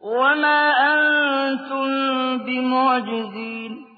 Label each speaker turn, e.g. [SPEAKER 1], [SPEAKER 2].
[SPEAKER 1] وَمَا أَنتُم بِمُعْجِزِينَ